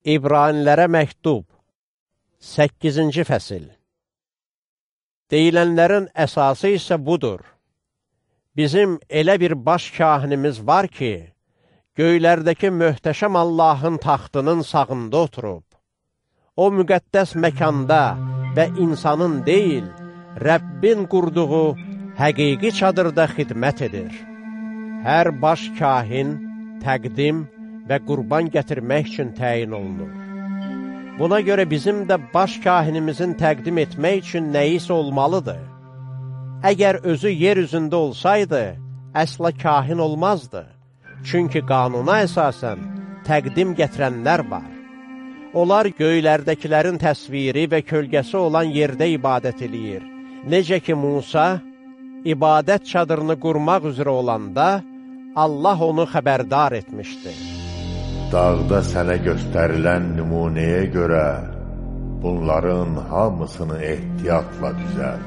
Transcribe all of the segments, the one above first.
İbranilərə məktub 8-ci fəsil Deyilənlərin əsası isə budur. Bizim elə bir baş kahinimiz var ki, göylərdəki möhtəşəm Allahın taxtının sağında oturub. O müqəddəs məkanda və insanın deyil, Rəbbin qurduğu həqiqi çadırda xidmət edir. Hər baş kahin təqdim və qurban gətirmək üçün təyin olunur. Buna görə bizim də baş kahinimizin təqdim etmək üçün nəyisə olmalıdır. Əgər özü yer üzündə olsaydı, əsla kahin olmazdı. Çünki qanuna əsasən təqdim gətirənlər var. Onlar göylərdəkilərin təsviri və kölgəsi olan yerdə ibadət eləyir. Necə ki, Musa ibadət çadırını qurmaq üzrə olanda, Allah onu xəbərdar etmişdi. Dağda sənə göstərilən nümunəyə görə bunların hamısını ehtiyatla düzəld.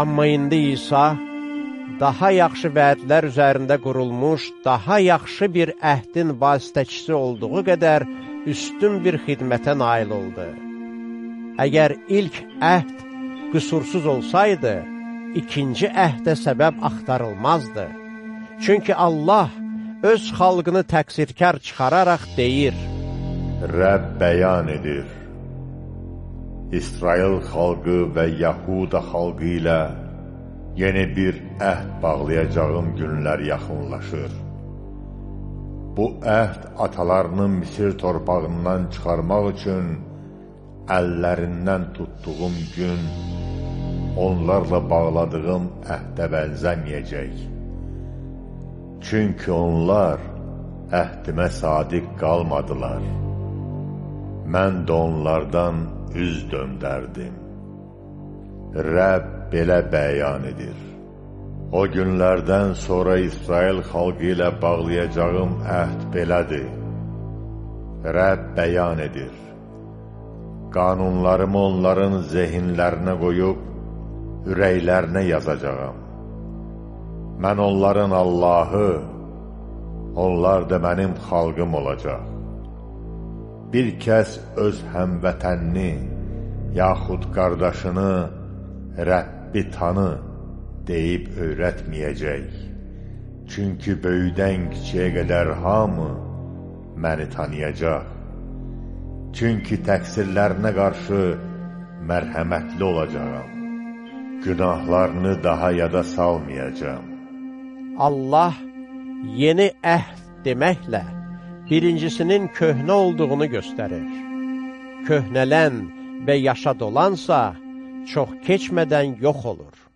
Amma indi İsa daha yaxşı vədlər üzərində qurulmuş, daha yaxşı bir əhdin vasitəçisi olduğu qədər üstün bir xidmətə nail oldu. Əgər ilk əhd qüsursuz olsaydı, ikinci əhdə səbəb axtarılmazdı. Çünki Allah öz xalqını təqsirkar çıxararaq deyir, Rəbb bəyan edir, İsrail xalqı və Yahuda xalqı ilə yeni bir əhd bağlayacağım günlər yaxınlaşır. Bu əhd atalarının Misir torpağından çıxarmaq üçün əllərindən tutduğum gün onlarla bağladığım əhdə bənzəməyəcək. Çünki onlar əhdimə sadiq qalmadılar. Mən də onlardan üz döndərdim. Rəbb belə bəyan edir. O günlərdən sonra İsrail xalqı ilə bağlayacağım əhd belədir. Rəbb bəyan edir. Qanunlarımı onların zehinlərinə qoyub, ürəklərinə yazacağam. Mən onların Allahı, onlar da mənim xalqım olacaq. Bir kəs öz həmvətənini, yaxud qardaşını, Rəbbi tanı deyib öyrətməyəcək. Çünki böyüdən kiçiyə qədər hamı məni tanıyacaq. Çünki təqsirlərinə qarşı mərhəmətli olacağam. Günahlarını daha yada salmayacam. Allah yeni əhd deməklə birincisinin köhnə olduğunu göstərir. Köhnələn və yaşa dolansa çox keçmədən yox olur.